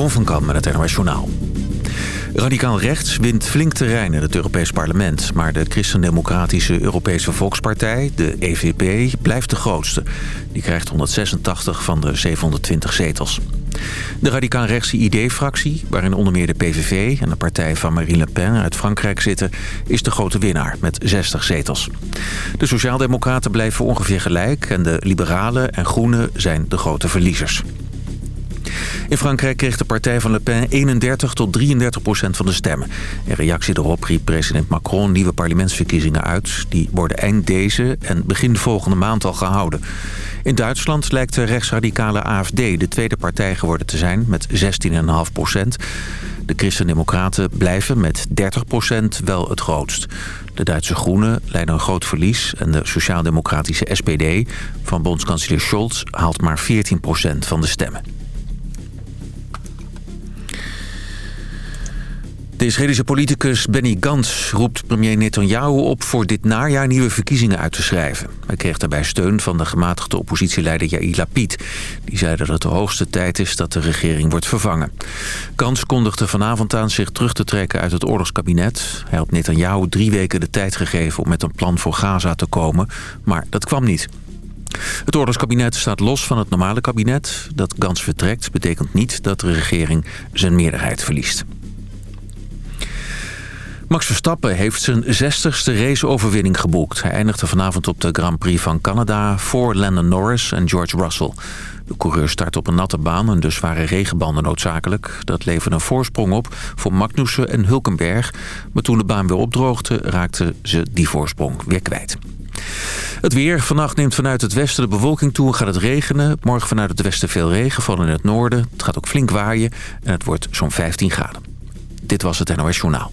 Jeroen van Kam met het Journaal. Radicaal rechts wint flink terrein in het Europees Parlement... maar de Christendemocratische Europese Volkspartij, de EVP, blijft de grootste. Die krijgt 186 van de 720 zetels. De radicaal-rechtse ID-fractie, waarin onder meer de PVV... en de partij van Marine Le Pen uit Frankrijk zitten... is de grote winnaar met 60 zetels. De Sociaaldemocraten blijven ongeveer gelijk... en de Liberalen en Groenen zijn de grote verliezers. In Frankrijk kreeg de partij van Le Pen 31 tot 33 procent van de stemmen. In reactie daarop riep president Macron nieuwe parlementsverkiezingen uit. Die worden eind deze en begin volgende maand al gehouden. In Duitsland lijkt de rechtsradicale AFD de tweede partij geworden te zijn met 16,5 procent. De Christen-Democraten blijven met 30 procent wel het grootst. De Duitse Groenen leiden een groot verlies en de sociaal-democratische SPD van bondskanselier Scholz haalt maar 14 procent van de stemmen. De Israëlische politicus Benny Gantz roept premier Netanyahu op voor dit najaar nieuwe verkiezingen uit te schrijven. Hij kreeg daarbij steun van de gematigde oppositieleider Yair Lapid. Die zei dat het de hoogste tijd is dat de regering wordt vervangen. Gantz kondigde vanavond aan zich terug te trekken uit het oorlogskabinet. Hij had Netanyahu drie weken de tijd gegeven om met een plan voor Gaza te komen, maar dat kwam niet. Het oorlogskabinet staat los van het normale kabinet. Dat Gans vertrekt betekent niet dat de regering zijn meerderheid verliest. Max Verstappen heeft zijn 60ste raceoverwinning geboekt. Hij eindigde vanavond op de Grand Prix van Canada voor Landon Norris en George Russell. De coureur start op een natte baan en dus waren regenbanden noodzakelijk. Dat leverde een voorsprong op voor Magnussen en Hulkenberg. Maar toen de baan weer opdroogde raakten ze die voorsprong weer kwijt. Het weer. Vannacht neemt vanuit het westen de bewolking toe en gaat het regenen. Morgen vanuit het westen veel regen, vooral in het noorden. Het gaat ook flink waaien en het wordt zo'n 15 graden. Dit was het NOS Journaal.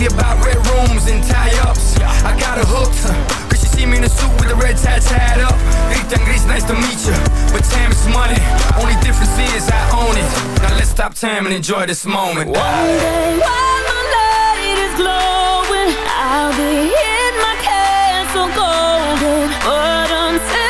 Books, about red rooms and tie ups. I got her hooked. Cause she see me in a suit with the red tie tied up. Rita Gris, nice to meet you. But time is money. Only difference is I own it. Now let's stop time and enjoy this moment. One day while the light is glowing, I'll be in my castle golden. But until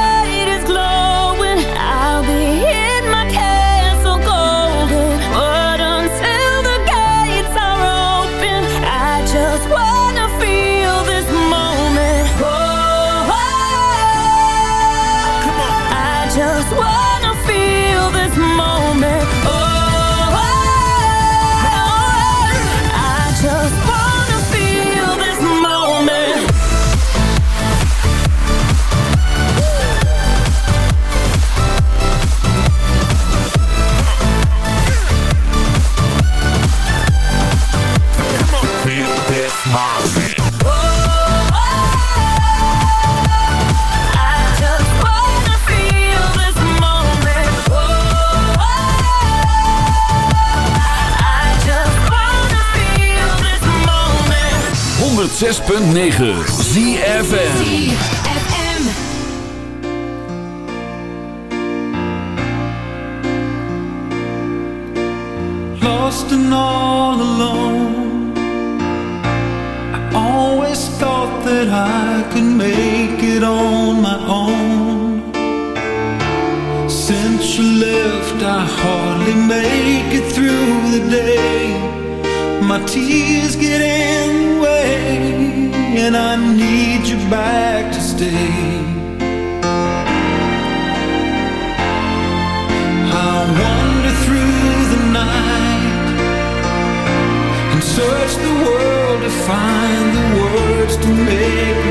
106.9 ZFM. lost and all alone. That I could make it on my own. Since you left, I hardly make it through the day. My tears get in the way, and I need you back to stay. I wander through the night and search the world to find the words to make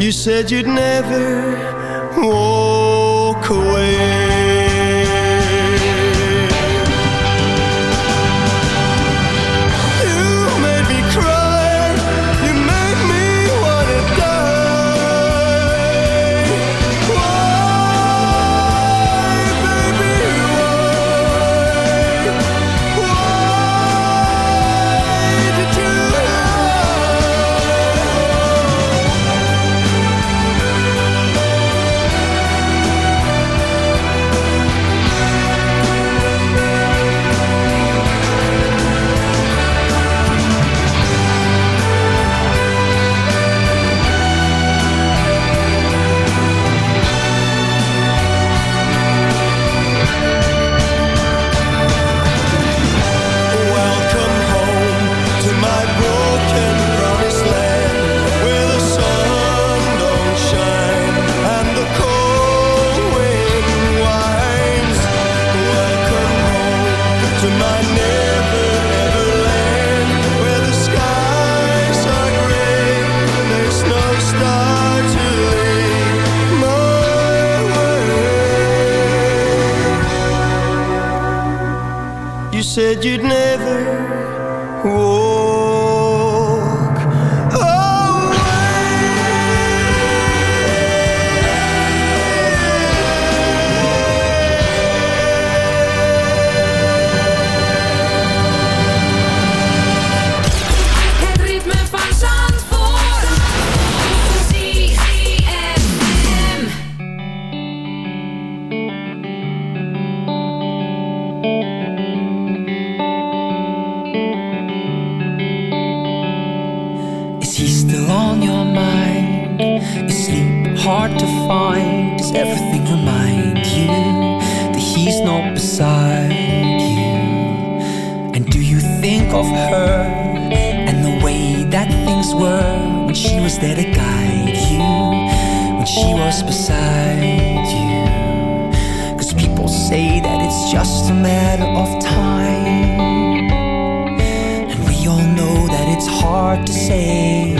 You said you'd never walk away. Said you'd never walk Het ritme van Zandvoort. ZFM. Hard to find? Does everything remind you that he's not beside you? And do you think of her and the way that things were when she was there to guide you? When she was beside you? Cause people say that it's just a matter of time. And we all know that it's hard to say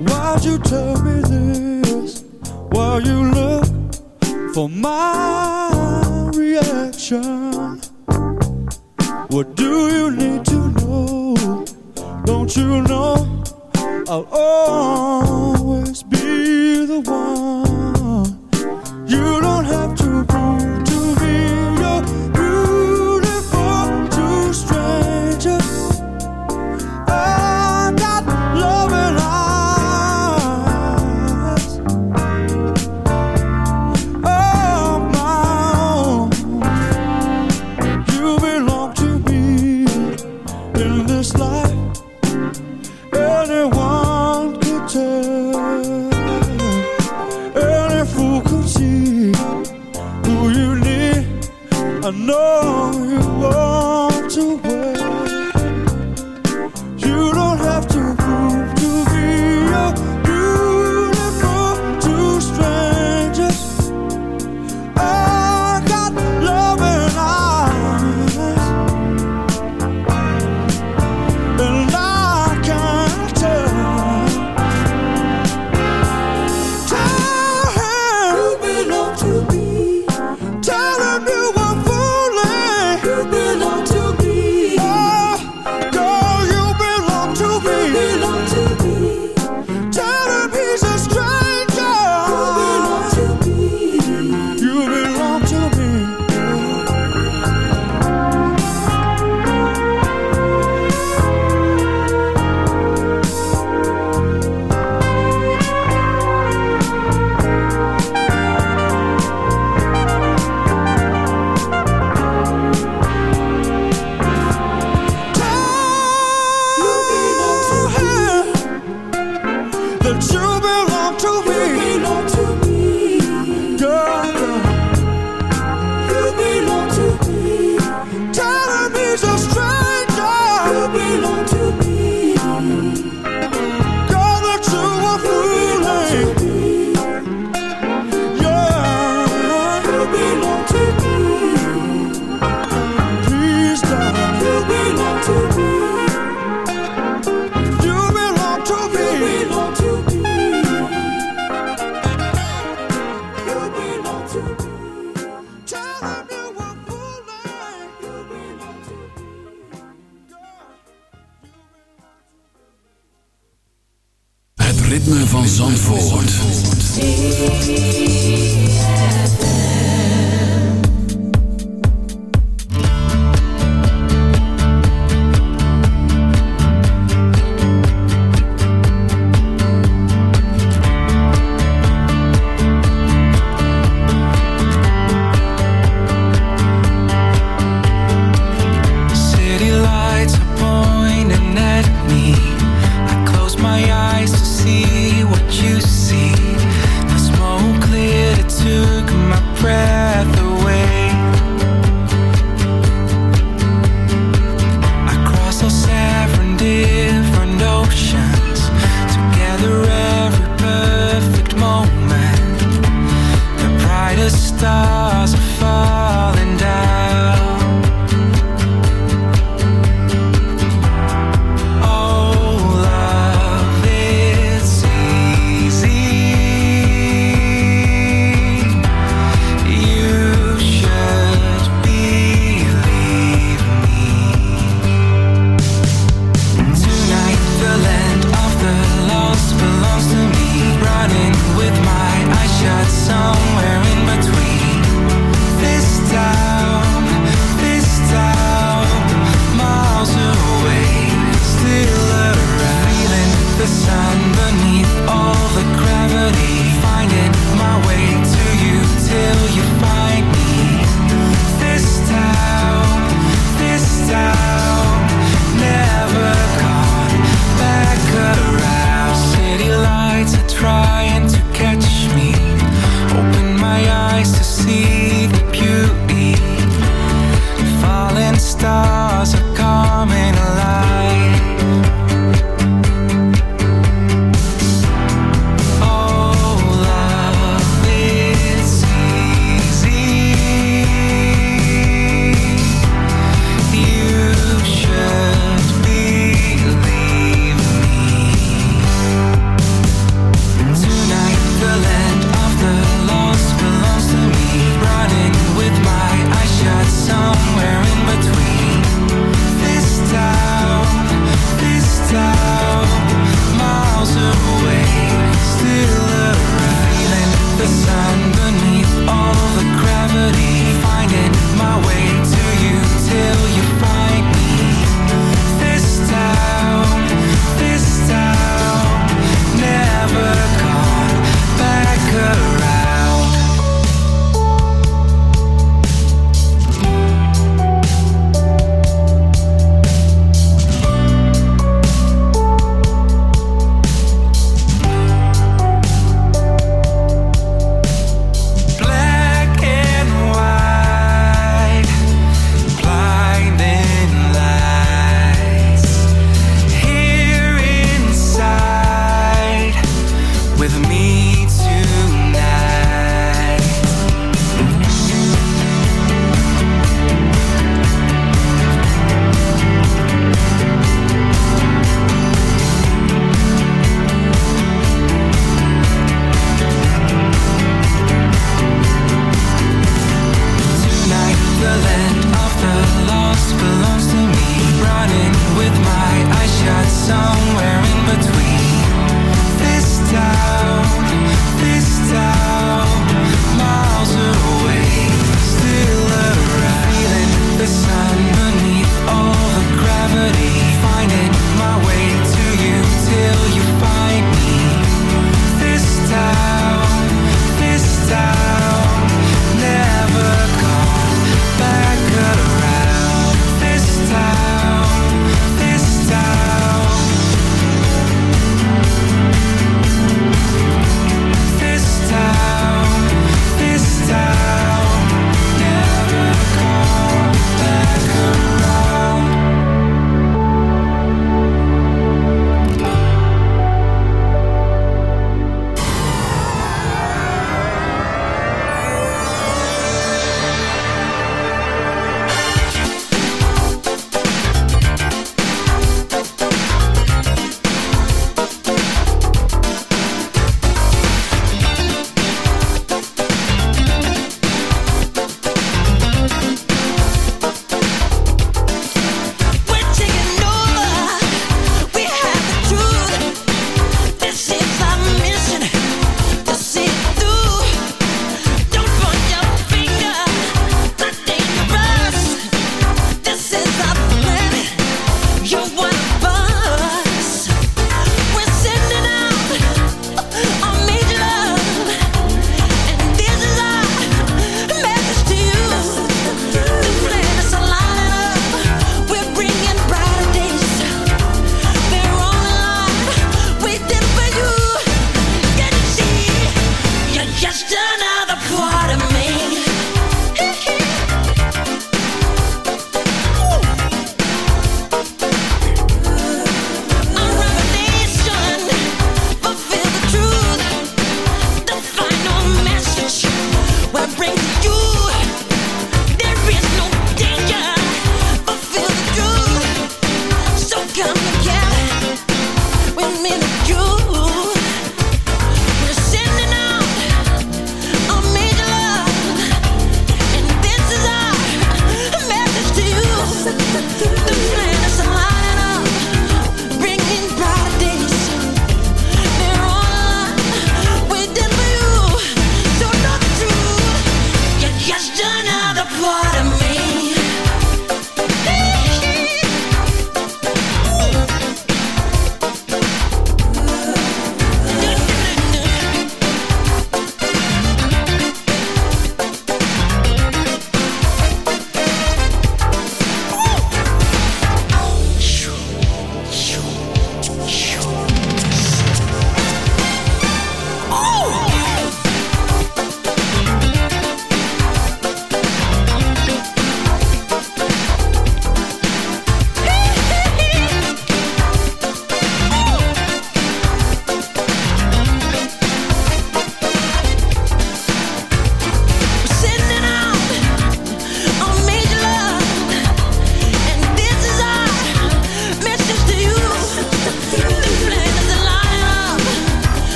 Why'd you tell me this? Why you look for my reaction, what do you need to know? Don't you know? I'll always be the one. You don't have